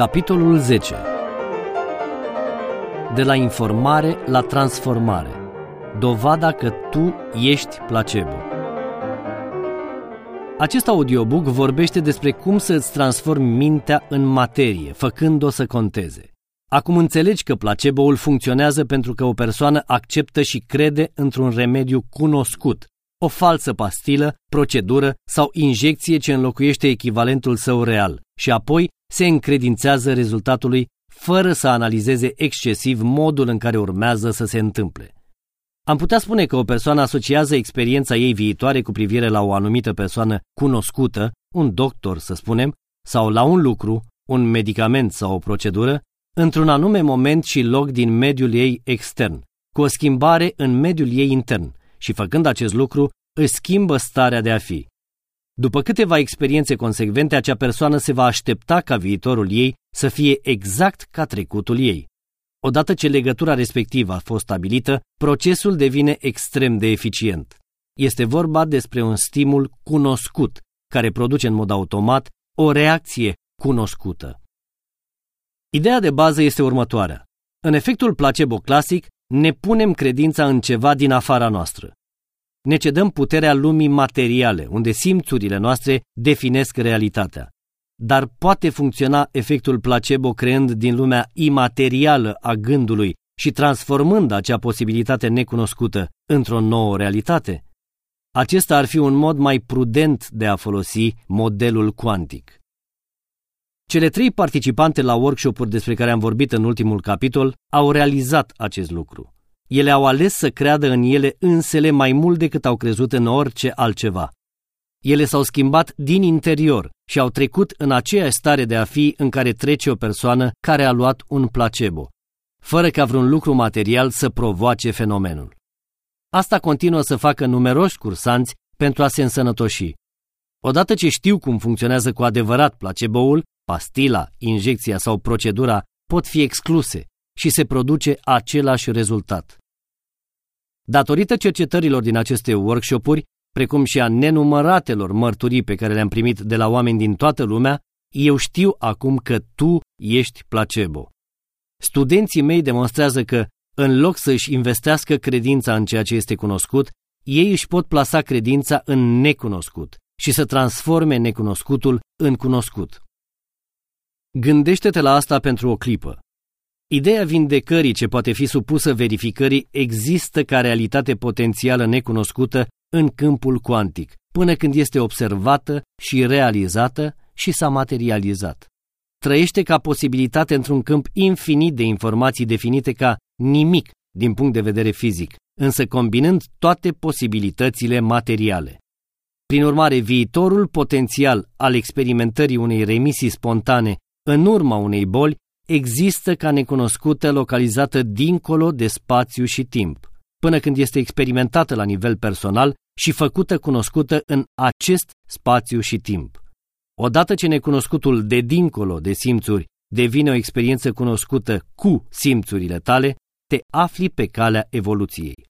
Capitolul 10 De la informare la transformare. Dovada că tu ești placebo. Acest audiobook vorbește despre cum să îți transformi mintea în materie, făcând-o să conteze. Acum înțelegi că placebo-ul funcționează pentru că o persoană acceptă și crede într-un remediu cunoscut, o falsă pastilă, procedură sau injecție ce înlocuiește echivalentul său real. Și apoi se încredințează rezultatului fără să analizeze excesiv modul în care urmează să se întâmple. Am putea spune că o persoană asociază experiența ei viitoare cu privire la o anumită persoană cunoscută, un doctor, să spunem, sau la un lucru, un medicament sau o procedură, într-un anume moment și loc din mediul ei extern, cu o schimbare în mediul ei intern și făcând acest lucru își schimbă starea de a fi. După câteva experiențe consecvente, acea persoană se va aștepta ca viitorul ei să fie exact ca trecutul ei. Odată ce legătura respectivă a fost stabilită, procesul devine extrem de eficient. Este vorba despre un stimul cunoscut, care produce în mod automat o reacție cunoscută. Ideea de bază este următoarea. În efectul placebo clasic, ne punem credința în ceva din afara noastră. Ne cedăm puterea lumii materiale, unde simțurile noastre definesc realitatea. Dar poate funcționa efectul placebo creând din lumea imaterială a gândului și transformând acea posibilitate necunoscută într-o nouă realitate? Acesta ar fi un mod mai prudent de a folosi modelul cuantic. Cele trei participante la workshop-uri despre care am vorbit în ultimul capitol au realizat acest lucru. Ele au ales să creadă în ele însele mai mult decât au crezut în orice altceva. Ele s-au schimbat din interior și au trecut în aceeași stare de a fi în care trece o persoană care a luat un placebo, fără ca vreun lucru material să provoace fenomenul. Asta continuă să facă numeroși cursanți pentru a se însănătoși. Odată ce știu cum funcționează cu adevărat placebo-ul, pastila, injecția sau procedura pot fi excluse și se produce același rezultat. Datorită cercetărilor din aceste workshopuri, precum și a nenumăratelor mărturii pe care le-am primit de la oameni din toată lumea, eu știu acum că tu ești placebo. Studenții mei demonstrează că, în loc să își investească credința în ceea ce este cunoscut, ei își pot plasa credința în necunoscut și să transforme necunoscutul în cunoscut. Gândește-te la asta pentru o clipă. Ideea vindecării ce poate fi supusă verificării există ca realitate potențială necunoscută în câmpul cuantic, până când este observată și realizată și s-a materializat. Trăiește ca posibilitate într-un câmp infinit de informații definite ca nimic din punct de vedere fizic, însă combinând toate posibilitățile materiale. Prin urmare, viitorul potențial al experimentării unei remisii spontane în urma unei boli există ca necunoscută localizată dincolo de spațiu și timp, până când este experimentată la nivel personal și făcută cunoscută în acest spațiu și timp. Odată ce necunoscutul de dincolo de simțuri devine o experiență cunoscută cu simțurile tale, te afli pe calea evoluției.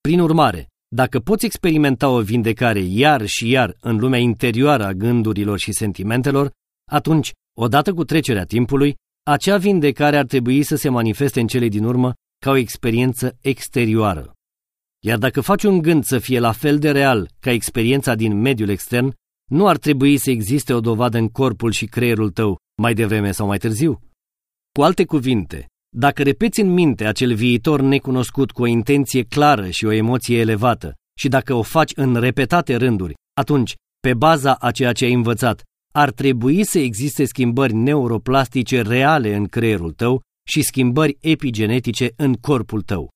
Prin urmare, dacă poți experimenta o vindecare iar și iar în lumea interioară a gândurilor și sentimentelor, atunci Odată cu trecerea timpului, acea vindecare ar trebui să se manifeste în cele din urmă ca o experiență exterioară. Iar dacă faci un gând să fie la fel de real ca experiența din mediul extern, nu ar trebui să existe o dovadă în corpul și creierul tău mai devreme sau mai târziu? Cu alte cuvinte, dacă repeți în minte acel viitor necunoscut cu o intenție clară și o emoție elevată și dacă o faci în repetate rânduri, atunci, pe baza a ceea ce ai învățat, ar trebui să existe schimbări neuroplastice reale în creierul tău și schimbări epigenetice în corpul tău.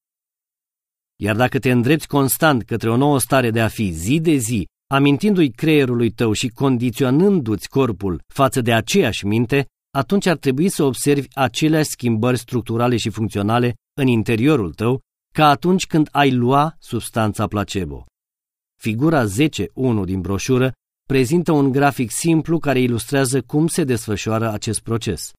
Iar dacă te îndrepți constant către o nouă stare de a fi zi de zi, amintindu-i creierului tău și condiționându-ți corpul față de aceeași minte, atunci ar trebui să observi aceleași schimbări structurale și funcționale în interiorul tău ca atunci când ai lua substanța placebo. Figura 10.1 din broșură prezintă un grafic simplu care ilustrează cum se desfășoară acest proces.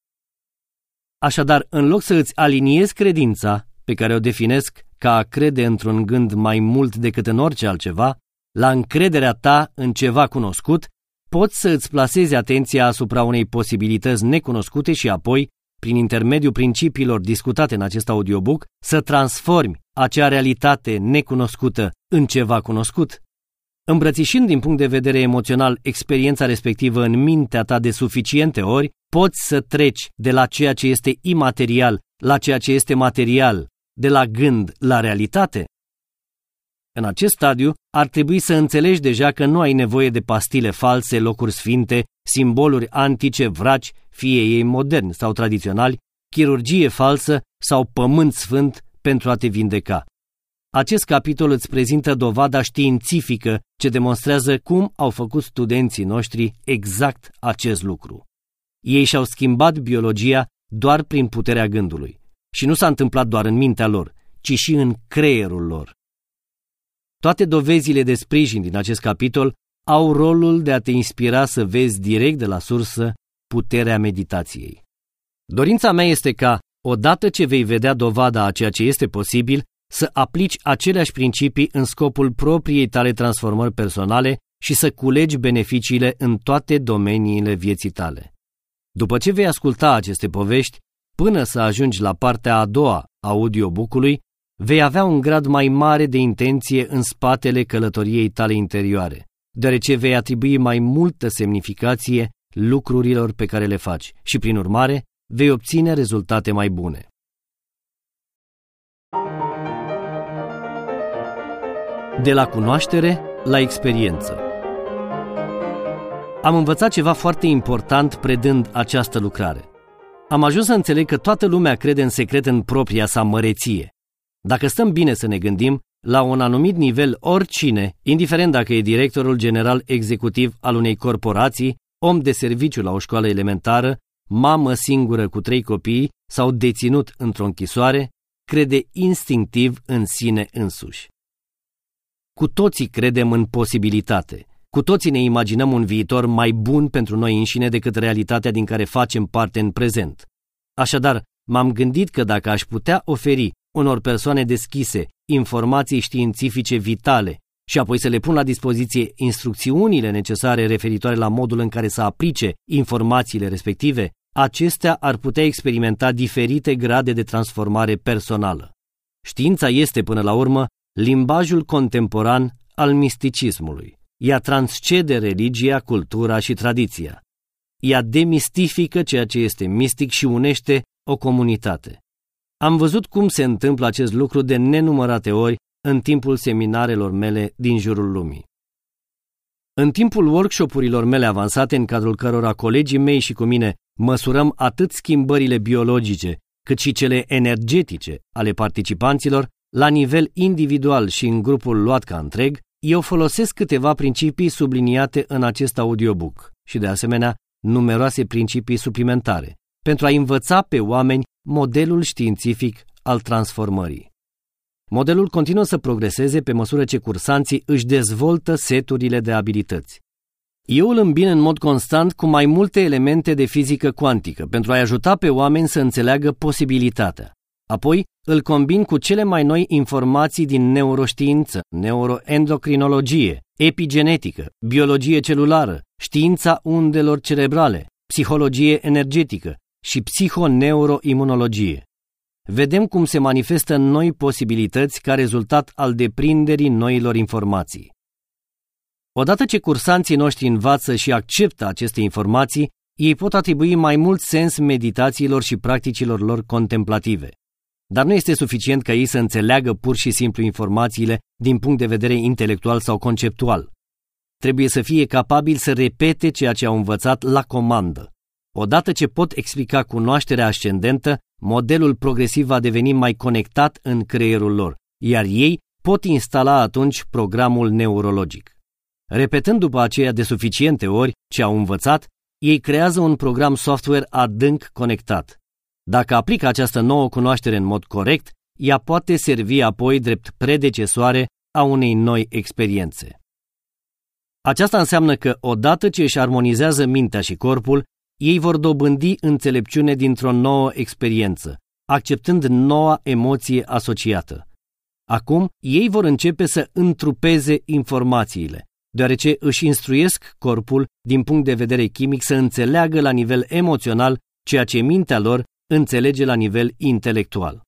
Așadar, în loc să îți aliniezi credința, pe care o definesc ca a crede într-un gând mai mult decât în orice altceva, la încrederea ta în ceva cunoscut, poți să îți plasezi atenția asupra unei posibilități necunoscute și apoi, prin intermediul principiilor discutate în acest audiobook, să transformi acea realitate necunoscută în ceva cunoscut? Îmbrățișând din punct de vedere emoțional experiența respectivă în mintea ta de suficiente ori, poți să treci de la ceea ce este imaterial la ceea ce este material, de la gând la realitate? În acest stadiu, ar trebui să înțelegi deja că nu ai nevoie de pastile false, locuri sfinte, simboluri antice, vraci, fie ei moderni sau tradiționali, chirurgie falsă sau pământ sfânt pentru a te vindeca. Acest capitol îți prezintă dovada științifică ce demonstrează cum au făcut studenții noștri exact acest lucru. Ei și-au schimbat biologia doar prin puterea gândului. Și nu s-a întâmplat doar în mintea lor, ci și în creierul lor. Toate dovezile de sprijin din acest capitol au rolul de a te inspira să vezi direct de la sursă puterea meditației. Dorința mea este ca, odată ce vei vedea dovada a ceea ce este posibil, să aplici aceleași principii în scopul propriei tale transformări personale și să culegi beneficiile în toate domeniile vieții tale. După ce vei asculta aceste povești, până să ajungi la partea a doua a audiobook-ului, vei avea un grad mai mare de intenție în spatele călătoriei tale interioare, deoarece vei atribui mai multă semnificație lucrurilor pe care le faci și, prin urmare, vei obține rezultate mai bune. De la cunoaștere la experiență. Am învățat ceva foarte important predând această lucrare. Am ajuns să înțeleg că toată lumea crede în secret în propria sa măreție. Dacă stăm bine să ne gândim, la un anumit nivel oricine, indiferent dacă e directorul general executiv al unei corporații, om de serviciu la o școală elementară, mamă singură cu trei copii sau deținut într-o închisoare, crede instinctiv în sine însuși. Cu toții credem în posibilitate. Cu toții ne imaginăm un viitor mai bun pentru noi înșine decât realitatea din care facem parte în prezent. Așadar, m-am gândit că dacă aș putea oferi unor persoane deschise informații științifice vitale și apoi să le pun la dispoziție instrucțiunile necesare referitoare la modul în care să aplice informațiile respective, acestea ar putea experimenta diferite grade de transformare personală. Știința este, până la urmă, limbajul contemporan al misticismului. Ea transcede religia, cultura și tradiția. Ea demistifică ceea ce este mistic și unește o comunitate. Am văzut cum se întâmplă acest lucru de nenumărate ori în timpul seminarelor mele din jurul lumii. În timpul workshopurilor mele avansate, în cadrul cărora colegii mei și cu mine măsurăm atât schimbările biologice, cât și cele energetice ale participanților, la nivel individual și în grupul luat ca întreg, eu folosesc câteva principii subliniate în acest audiobook și, de asemenea, numeroase principii suplimentare, pentru a învăța pe oameni modelul științific al transformării. Modelul continuă să progreseze pe măsură ce cursanții își dezvoltă seturile de abilități. Eu îl îmbin în mod constant cu mai multe elemente de fizică cuantică pentru a-i ajuta pe oameni să înțeleagă posibilitatea. Apoi îl combin cu cele mai noi informații din neuroștiință, neuroendocrinologie, epigenetică, biologie celulară, știința undelor cerebrale, psihologie energetică și psihoneuroimunologie. Vedem cum se manifestă noi posibilități ca rezultat al deprinderii noilor informații. Odată ce cursanții noștri învață și acceptă aceste informații, ei pot atribui mai mult sens meditațiilor și practicilor lor contemplative. Dar nu este suficient ca ei să înțeleagă pur și simplu informațiile din punct de vedere intelectual sau conceptual. Trebuie să fie capabili să repete ceea ce au învățat la comandă. Odată ce pot explica cunoașterea ascendentă, modelul progresiv va deveni mai conectat în creierul lor, iar ei pot instala atunci programul neurologic. Repetând după aceea de suficiente ori ce au învățat, ei creează un program software adânc conectat. Dacă aplică această nouă cunoaștere în mod corect, ea poate servi apoi drept predecesoare a unei noi experiențe. Aceasta înseamnă că odată ce își armonizează mintea și corpul, ei vor dobândi înțelepciune dintr-o nouă experiență, acceptând noua emoție asociată. Acum, ei vor începe să întrupeze informațiile, deoarece își instruiesc corpul din punct de vedere chimic să înțeleagă la nivel emoțional ceea ce mintea lor înțelege la nivel intelectual.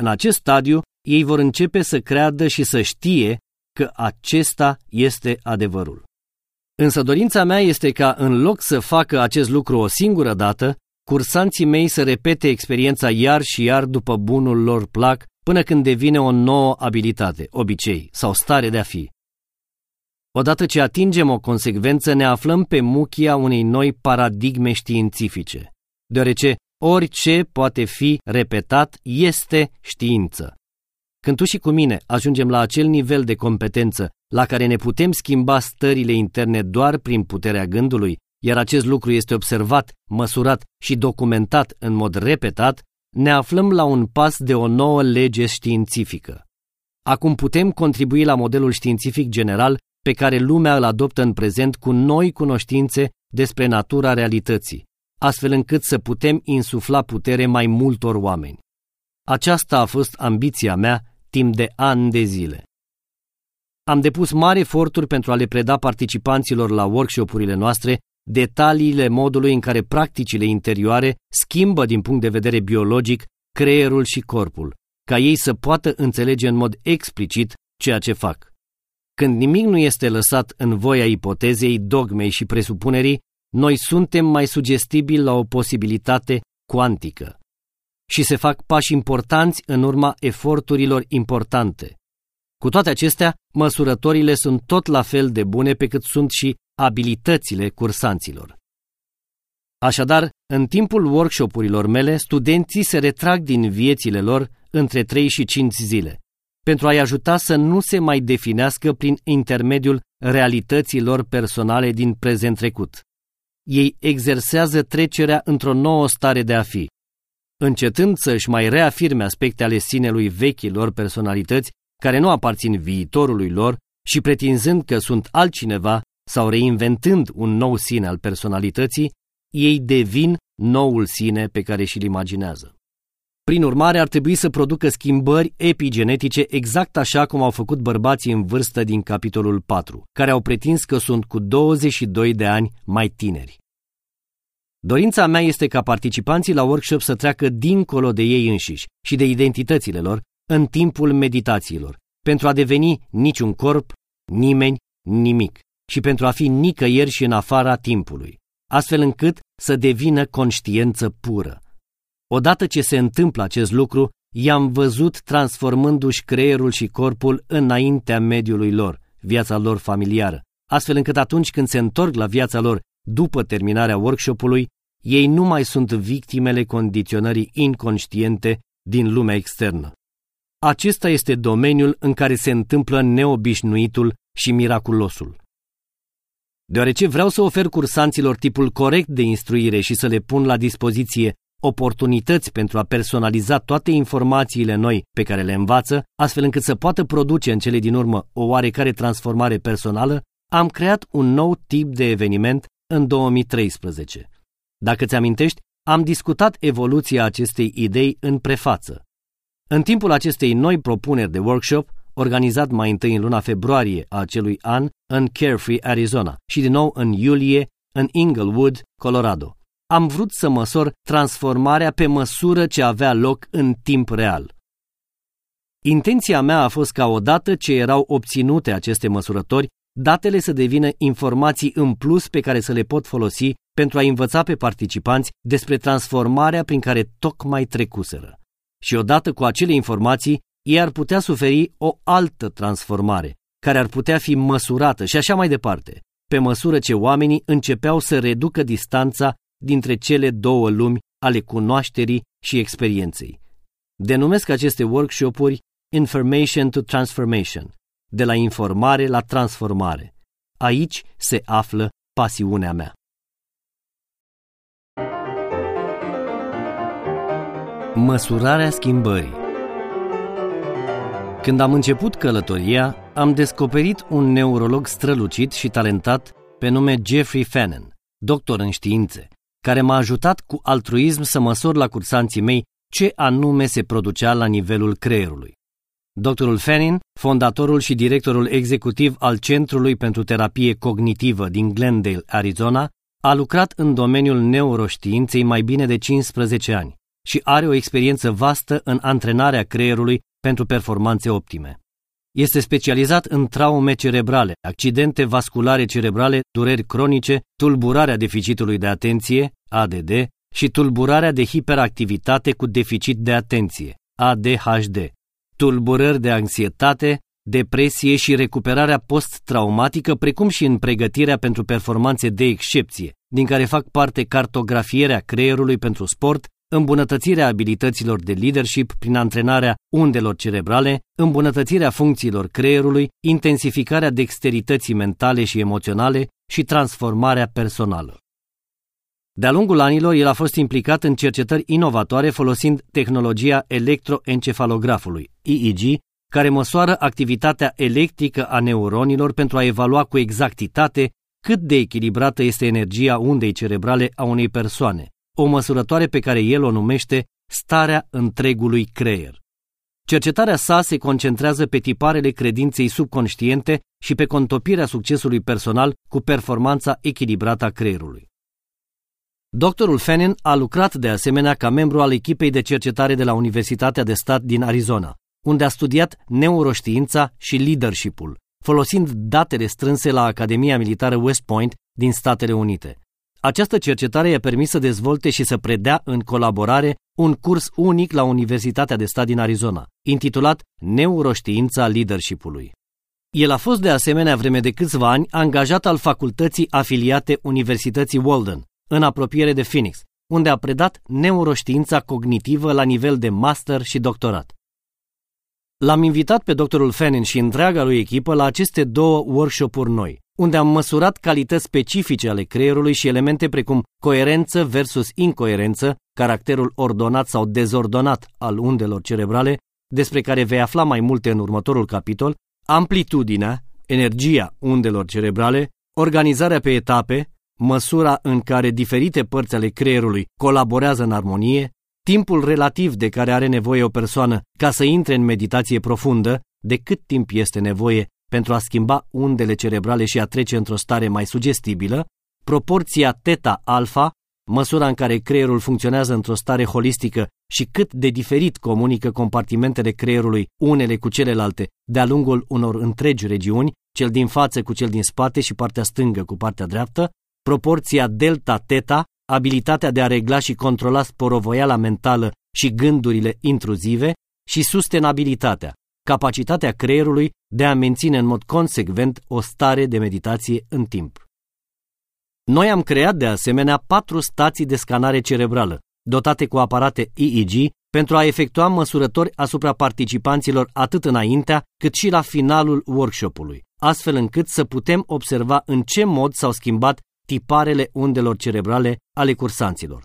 În acest stadiu, ei vor începe să creadă și să știe că acesta este adevărul. Însă dorința mea este ca, în loc să facă acest lucru o singură dată, cursanții mei să repete experiența iar și iar după bunul lor plac până când devine o nouă abilitate, obicei sau stare de a fi. Odată ce atingem o consecvență, ne aflăm pe muchia unei noi paradigme științifice, deoarece orice poate fi repetat este știință. Când tu și cu mine ajungem la acel nivel de competență la care ne putem schimba stările interne doar prin puterea gândului, iar acest lucru este observat, măsurat și documentat în mod repetat, ne aflăm la un pas de o nouă lege științifică. Acum putem contribui la modelul științific general pe care lumea îl adoptă în prezent cu noi cunoștințe despre natura realității, astfel încât să putem insufla putere mai multor oameni. Aceasta a fost ambiția mea timp de ani de zile. Am depus mari eforturi pentru a le preda participanților la workshopurile noastre detaliile modului în care practicile interioare schimbă din punct de vedere biologic creierul și corpul, ca ei să poată înțelege în mod explicit ceea ce fac. Când nimic nu este lăsat în voia ipotezei, dogmei și presupunerii, noi suntem mai sugestibili la o posibilitate cuantică. Și se fac pași importanți în urma eforturilor importante. Cu toate acestea, măsurătorile sunt tot la fel de bune pe cât sunt și abilitățile cursanților. Așadar, în timpul workshopurilor mele, studenții se retrag din viețile lor între 3 și 5 zile, pentru a-i ajuta să nu se mai definească prin intermediul realităților personale din prezent trecut. Ei exersează trecerea într-o nouă stare de a fi, încetând să își mai reafirme aspecte ale sinelui vechilor personalități care nu aparțin viitorului lor și pretinzând că sunt altcineva sau reinventând un nou sine al personalității, ei devin noul sine pe care și-l imaginează. Prin urmare, ar trebui să producă schimbări epigenetice exact așa cum au făcut bărbații în vârstă din capitolul 4, care au pretins că sunt cu 22 de ani mai tineri. Dorința mea este ca participanții la workshop să treacă dincolo de ei înșiși și de identitățile lor în timpul meditațiilor, pentru a deveni niciun corp, nimeni, nimic, și pentru a fi nicăieri și în afara timpului, astfel încât să devină conștiență pură. Odată ce se întâmplă acest lucru, i-am văzut transformându-și creierul și corpul înaintea mediului lor, viața lor familiară, astfel încât atunci când se întorc la viața lor după terminarea workshopului, ei nu mai sunt victimele condiționării inconștiente din lumea externă. Acesta este domeniul în care se întâmplă neobișnuitul și miraculosul. Deoarece vreau să ofer cursanților tipul corect de instruire și să le pun la dispoziție oportunități pentru a personaliza toate informațiile noi pe care le învață, astfel încât să poată produce în cele din urmă o oarecare transformare personală, am creat un nou tip de eveniment în 2013. Dacă ți amintești, am discutat evoluția acestei idei în prefață. În timpul acestei noi propuneri de workshop, organizat mai întâi în luna februarie a acelui an în Carefree, Arizona și din nou în iulie în Inglewood, Colorado. Am vrut să măsor transformarea pe măsură ce avea loc în timp real. Intenția mea a fost ca odată ce erau obținute aceste măsurători, datele să devină informații în plus pe care să le pot folosi pentru a învăța pe participanți despre transformarea prin care tocmai trecuseră. Și odată cu acele informații, ei ar putea suferi o altă transformare, care ar putea fi măsurată și așa mai departe, pe măsură ce oamenii începeau să reducă distanța dintre cele două lumi ale cunoașterii și experienței. Denumesc aceste workshopuri Information to Transformation, de la informare la transformare. Aici se află pasiunea mea. Măsurarea schimbării când am început călătoria, am descoperit un neurolog strălucit și talentat pe nume Jeffrey Fannin, doctor în științe, care m-a ajutat cu altruism să măsor la cursanții mei ce anume se producea la nivelul creierului. Dr. Fannin, fondatorul și directorul executiv al Centrului pentru Terapie Cognitivă din Glendale, Arizona, a lucrat în domeniul neuroștiinței mai bine de 15 ani și are o experiență vastă în antrenarea creierului pentru performanțe optime. Este specializat în traume cerebrale, accidente vasculare cerebrale, dureri cronice, tulburarea deficitului de atenție, ADD, și tulburarea de hiperactivitate cu deficit de atenție, ADHD, tulburări de anxietate, depresie și recuperarea post-traumatică, precum și în pregătirea pentru performanțe de excepție, din care fac parte cartografierea creierului pentru sport, îmbunătățirea abilităților de leadership prin antrenarea undelor cerebrale, îmbunătățirea funcțiilor creierului, intensificarea dexterității mentale și emoționale și transformarea personală. De-a lungul anilor, el a fost implicat în cercetări inovatoare folosind tehnologia electroencefalografului, EEG, care măsoară activitatea electrică a neuronilor pentru a evalua cu exactitate cât de echilibrată este energia undei cerebrale a unei persoane, o măsurătoare pe care el o numește starea întregului creier. Cercetarea sa se concentrează pe tiparele credinței subconștiente și pe contopirea succesului personal cu performanța echilibrată a creierului. Doctorul Fannin a lucrat de asemenea ca membru al echipei de cercetare de la Universitatea de Stat din Arizona, unde a studiat neuroștiința și leadership-ul, folosind datele strânse la Academia Militară West Point din Statele Unite. Această cercetare i-a permis să dezvolte și să predea în colaborare un curs unic la Universitatea de Stat din Arizona, intitulat Neuroștiința Leadership-ului. El a fost de asemenea vreme de câțiva ani angajat al facultății afiliate Universității Walden, în apropiere de Phoenix, unde a predat neuroștiința cognitivă la nivel de master și doctorat. L-am invitat pe doctorul Fannin și întreaga lui echipă la aceste două workshop-uri noi, unde am măsurat calități specifice ale creierului și elemente precum coerență versus incoerență, caracterul ordonat sau dezordonat al undelor cerebrale, despre care vei afla mai multe în următorul capitol, amplitudinea, energia undelor cerebrale, organizarea pe etape, măsura în care diferite părți ale creierului colaborează în armonie, timpul relativ de care are nevoie o persoană ca să intre în meditație profundă, de cât timp este nevoie pentru a schimba undele cerebrale și a trece într-o stare mai sugestibilă, proporția teta-alfa, măsura în care creierul funcționează într-o stare holistică și cât de diferit comunică compartimentele creierului unele cu celelalte de-a lungul unor întregi regiuni, cel din față cu cel din spate și partea stângă cu partea dreaptă, proporția delta-teta, abilitatea de a regla și controla sporovoiala mentală și gândurile intruzive și sustenabilitatea, capacitatea creierului de a menține în mod consecvent o stare de meditație în timp. Noi am creat de asemenea patru stații de scanare cerebrală, dotate cu aparate EEG, pentru a efectua măsurători asupra participanților atât înaintea cât și la finalul workshopului, astfel încât să putem observa în ce mod s-au schimbat tiparele undelor cerebrale ale cursanților.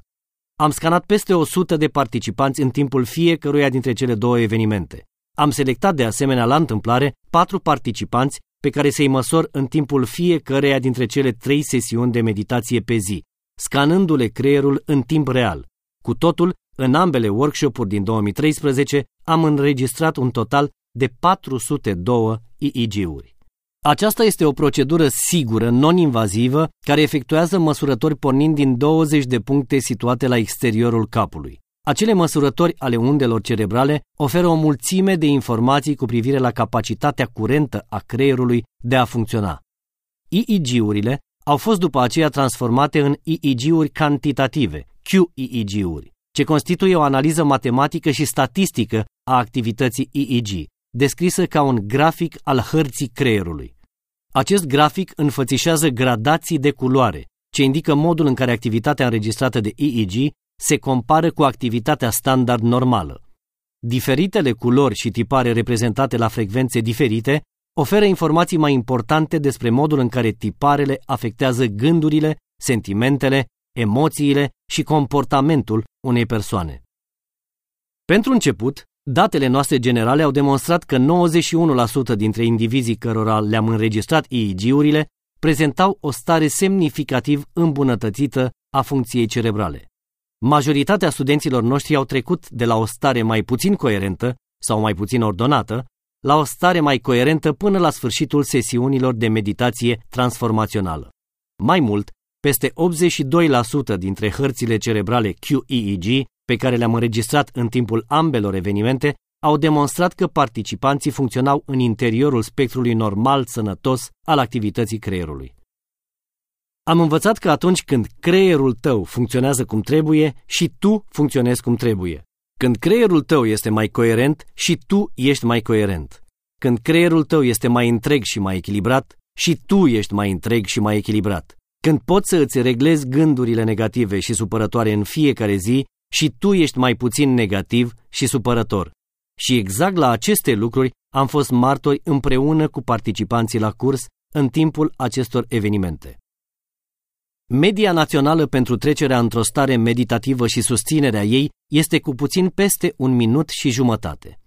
Am scanat peste 100 de participanți în timpul fiecăruia dintre cele două evenimente. Am selectat de asemenea la întâmplare patru participanți pe care să-i măsor în timpul fiecăreia dintre cele trei sesiuni de meditație pe zi, scanându-le creierul în timp real. Cu totul, în ambele workshop-uri din 2013 am înregistrat un total de 402 EEG-uri. Aceasta este o procedură sigură, non-invazivă, care efectuează măsurători pornind din 20 de puncte situate la exteriorul capului. Acele măsurători ale undelor cerebrale oferă o mulțime de informații cu privire la capacitatea curentă a creierului de a funcționa. EEG-urile au fost după aceea transformate în EEG-uri cantitative, QEEG-uri, ce constituie o analiză matematică și statistică a activității EEG, descrisă ca un grafic al hărții creierului. Acest grafic înfățișează gradații de culoare, ce indică modul în care activitatea înregistrată de EEG se compară cu activitatea standard normală. Diferitele culori și tipare reprezentate la frecvențe diferite oferă informații mai importante despre modul în care tiparele afectează gândurile, sentimentele, emoțiile și comportamentul unei persoane. Pentru început, Datele noastre generale au demonstrat că 91% dintre indivizii cărora le-am înregistrat EEG-urile prezentau o stare semnificativ îmbunătățită a funcției cerebrale. Majoritatea studenților noștri au trecut de la o stare mai puțin coerentă sau mai puțin ordonată la o stare mai coerentă până la sfârșitul sesiunilor de meditație transformațională. Mai mult, peste 82% dintre hărțile cerebrale QEEG pe care le-am înregistrat în timpul ambelor evenimente au demonstrat că participanții funcționau în interiorul spectrului normal sănătos al activității creierului. Am învățat că atunci când creierul tău funcționează cum trebuie și tu funcționezi cum trebuie. Când creierul tău este mai coerent și tu ești mai coerent. Când creierul tău este mai întreg și mai echilibrat și tu ești mai întreg și mai echilibrat. Când poți să îți reglezi gândurile negative și supărătoare în fiecare zi și tu ești mai puțin negativ și supărător. Și exact la aceste lucruri am fost martori împreună cu participanții la curs în timpul acestor evenimente. Media națională pentru trecerea într-o stare meditativă și susținerea ei este cu puțin peste un minut și jumătate.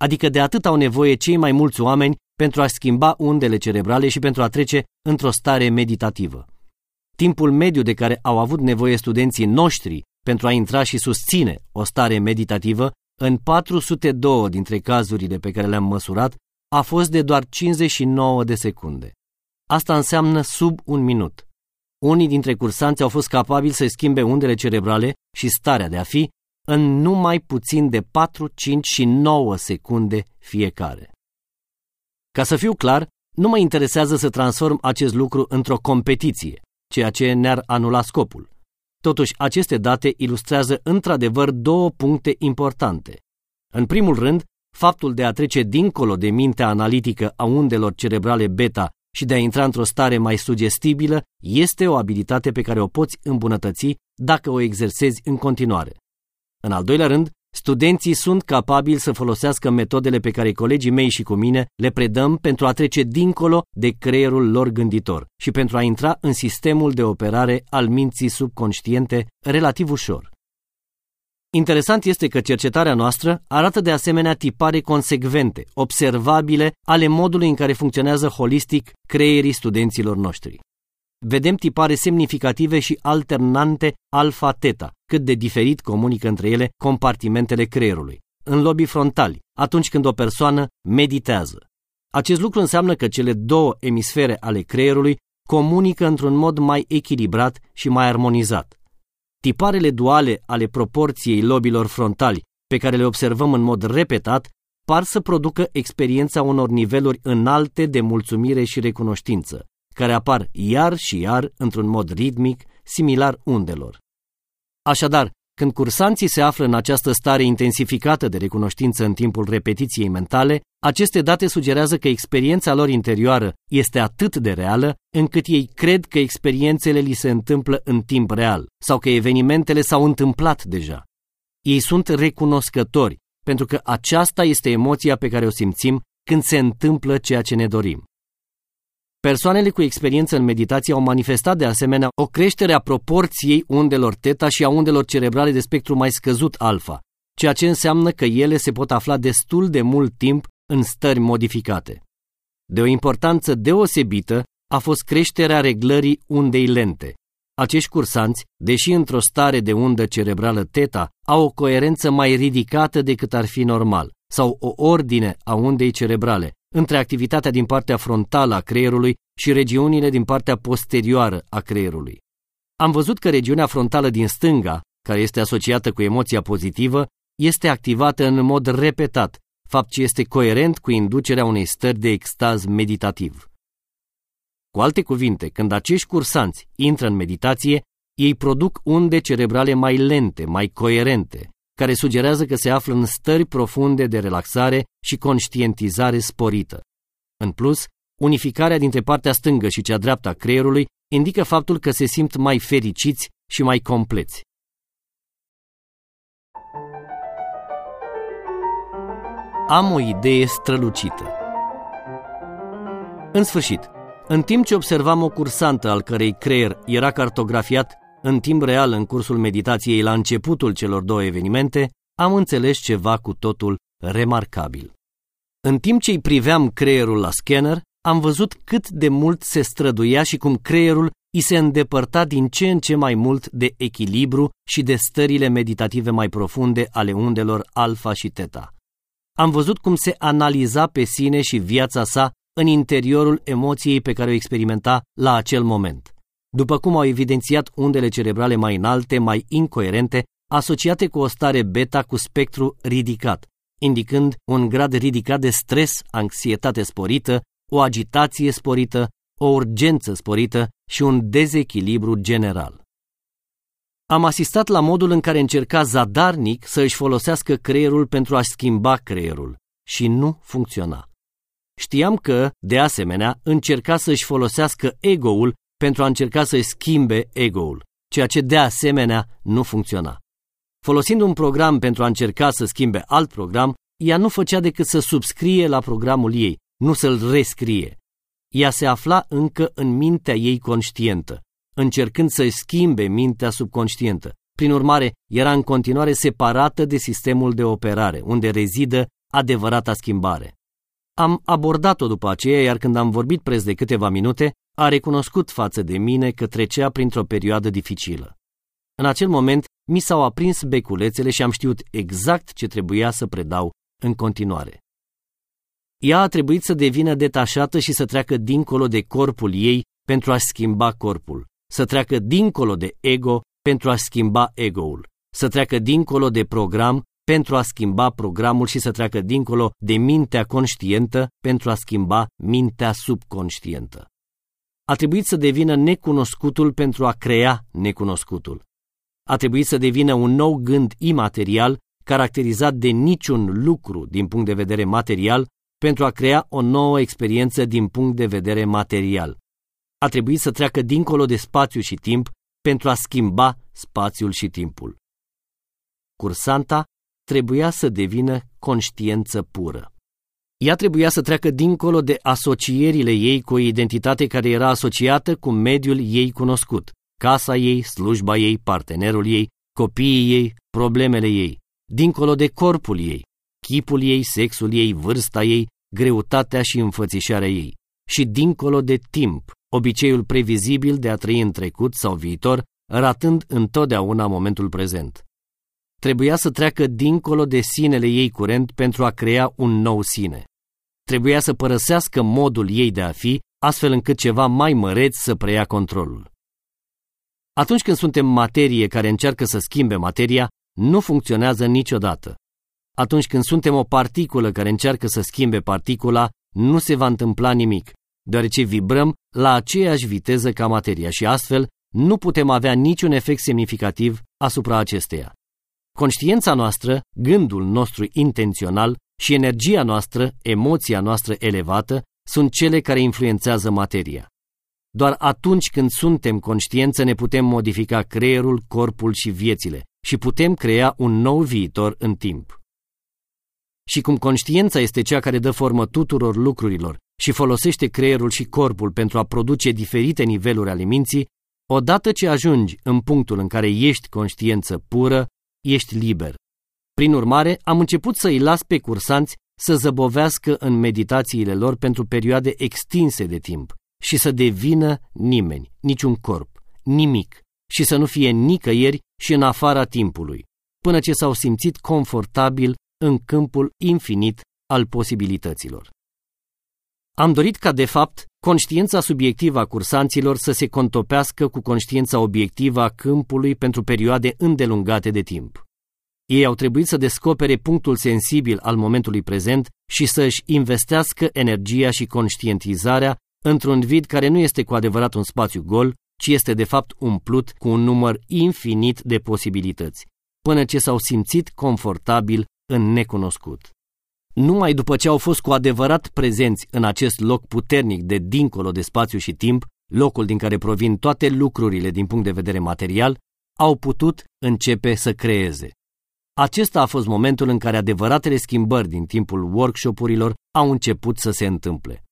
Adică de atât au nevoie cei mai mulți oameni pentru a schimba undele cerebrale și pentru a trece într-o stare meditativă. Timpul mediu de care au avut nevoie studenții noștri pentru a intra și susține o stare meditativă, în 402 dintre cazurile pe care le-am măsurat, a fost de doar 59 de secunde. Asta înseamnă sub un minut. Unii dintre cursanți au fost capabili să schimbe undele cerebrale și starea de a fi în numai puțin de 4, 5 și 9 secunde fiecare. Ca să fiu clar, nu mă interesează să transform acest lucru într-o competiție, ceea ce ne-ar anula scopul. Totuși, aceste date ilustrează într-adevăr două puncte importante. În primul rând, faptul de a trece dincolo de mintea analitică a undelor cerebrale beta și de a intra într-o stare mai sugestibilă este o abilitate pe care o poți îmbunătăți dacă o exersezi în continuare. În al doilea rând, studenții sunt capabili să folosească metodele pe care colegii mei și cu mine le predăm pentru a trece dincolo de creierul lor gânditor și pentru a intra în sistemul de operare al minții subconștiente relativ ușor. Interesant este că cercetarea noastră arată de asemenea tipare consecvente, observabile, ale modului în care funcționează holistic creierii studenților noștri. Vedem tipare semnificative și alternante alfa-teta, cât de diferit comunică între ele compartimentele creierului, în lobii frontali, atunci când o persoană meditează. Acest lucru înseamnă că cele două emisfere ale creierului comunică într-un mod mai echilibrat și mai armonizat. Tiparele duale ale proporției lobilor frontali, pe care le observăm în mod repetat, par să producă experiența unor niveluri înalte de mulțumire și recunoștință, care apar iar și iar într-un mod ritmic, similar undelor. Așadar, când cursanții se află în această stare intensificată de recunoștință în timpul repetiției mentale, aceste date sugerează că experiența lor interioară este atât de reală încât ei cred că experiențele li se întâmplă în timp real sau că evenimentele s-au întâmplat deja. Ei sunt recunoscători pentru că aceasta este emoția pe care o simțim când se întâmplă ceea ce ne dorim. Persoanele cu experiență în meditație au manifestat de asemenea o creștere a proporției undelor teta și a undelor cerebrale de spectru mai scăzut alfa, ceea ce înseamnă că ele se pot afla destul de mult timp în stări modificate. De o importanță deosebită a fost creșterea reglării undei lente. Acești cursanți, deși într-o stare de undă cerebrală teta, au o coerență mai ridicată decât ar fi normal, sau o ordine a undei cerebrale, între activitatea din partea frontală a creierului și regiunile din partea posterioară a creierului. Am văzut că regiunea frontală din stânga, care este asociată cu emoția pozitivă, este activată în mod repetat, fapt ce este coerent cu inducerea unei stări de extaz meditativ. Cu alte cuvinte, când acești cursanți intră în meditație, ei produc unde cerebrale mai lente, mai coerente, care sugerează că se află în stări profunde de relaxare și conștientizare sporită. În plus, unificarea dintre partea stângă și cea dreaptă a creierului indică faptul că se simt mai fericiți și mai compleți. Am o idee strălucită. În sfârșit, în timp ce observam o cursantă al cărei creier era cartografiat în timp real în cursul meditației la începutul celor două evenimente, am înțeles ceva cu totul remarcabil. În timp ce îi priveam creierul la scanner, am văzut cât de mult se străduia și cum creierul îi se îndepărta din ce în ce mai mult de echilibru și de stările meditative mai profunde ale undelor alfa și teta. am văzut cum se analiza pe sine și viața sa în interiorul emoției pe care o experimenta la acel moment. După cum au evidențiat undele cerebrale mai înalte, mai incoerente, asociate cu o stare beta cu spectru ridicat, indicând un grad ridicat de stres, anxietate sporită, o agitație sporită, o urgență sporită și un dezechilibru general. Am asistat la modul în care încerca zadarnic să își folosească creierul pentru a schimba creierul și nu funcționa. Știam că, de asemenea, încerca să își folosească ego-ul pentru a încerca să-i schimbe ego-ul, ceea ce de asemenea nu funcționa. Folosind un program pentru a încerca să schimbe alt program, ea nu făcea decât să subscrie la programul ei, nu să-l rescrie. Ea se afla încă în mintea ei conștientă, încercând să schimbe mintea subconștientă. Prin urmare, era în continuare separată de sistemul de operare, unde rezidă adevărata schimbare. Am abordat-o după aceea, iar când am vorbit preț de câteva minute, a recunoscut față de mine că trecea printr-o perioadă dificilă. În acel moment, mi s-au aprins beculețele și am știut exact ce trebuia să predau în continuare. Ea a trebuit să devină detașată și să treacă dincolo de corpul ei pentru a schimba corpul, să treacă dincolo de ego pentru a schimba ego-ul, să treacă dincolo de program pentru a schimba programul și să treacă dincolo de mintea conștientă pentru a schimba mintea subconștientă. A trebuit să devină necunoscutul pentru a crea necunoscutul. A trebuit să devină un nou gând imaterial caracterizat de niciun lucru din punct de vedere material pentru a crea o nouă experiență din punct de vedere material. A trebuit să treacă dincolo de spațiu și timp pentru a schimba spațiul și timpul. Cursanta trebuia să devină conștiență pură. Ea trebuia să treacă dincolo de asocierile ei cu o identitate care era asociată cu mediul ei cunoscut, casa ei, slujba ei, partenerul ei, copiii ei, problemele ei, dincolo de corpul ei, chipul ei, sexul ei, vârsta ei, greutatea și înfățișarea ei, și dincolo de timp, obiceiul previzibil de a trăi în trecut sau viitor, ratând întotdeauna momentul prezent. Trebuia să treacă dincolo de sinele ei curent pentru a crea un nou sine. Trebuia să părăsească modul ei de a fi, astfel încât ceva mai măreț să preia controlul. Atunci când suntem materie care încearcă să schimbe materia, nu funcționează niciodată. Atunci când suntem o particulă care încearcă să schimbe particula, nu se va întâmpla nimic, deoarece vibrăm la aceeași viteză ca materia și astfel nu putem avea niciun efect semnificativ asupra acesteia. Conștiința noastră, gândul nostru intențional și energia noastră, emoția noastră elevată, sunt cele care influențează materia. Doar atunci când suntem conștiență ne putem modifica creierul, corpul și viețile și putem crea un nou viitor în timp. Și cum conștiința este cea care dă formă tuturor lucrurilor și folosește creierul și corpul pentru a produce diferite niveluri ale minții, odată ce ajungi în punctul în care ești conștiință pură, ești liber. Prin urmare, am început să îi las pe cursanți să zăbovească în meditațiile lor pentru perioade extinse de timp și să devină nimeni, niciun corp, nimic și să nu fie nicăieri și în afara timpului, până ce s-au simțit confortabil în câmpul infinit al posibilităților. Am dorit ca, de fapt, conștiința subiectivă a cursanților să se contopească cu conștiința obiectivă a câmpului pentru perioade îndelungate de timp. Ei au trebuit să descopere punctul sensibil al momentului prezent și să își investească energia și conștientizarea într-un vid care nu este cu adevărat un spațiu gol, ci este de fapt umplut cu un număr infinit de posibilități, până ce s-au simțit confortabil în necunoscut. Numai după ce au fost cu adevărat prezenți în acest loc puternic de dincolo de spațiu și timp, locul din care provin toate lucrurile din punct de vedere material, au putut începe să creeze. Acesta a fost momentul în care adevăratele schimbări din timpul workshopurilor au început să se întâmple.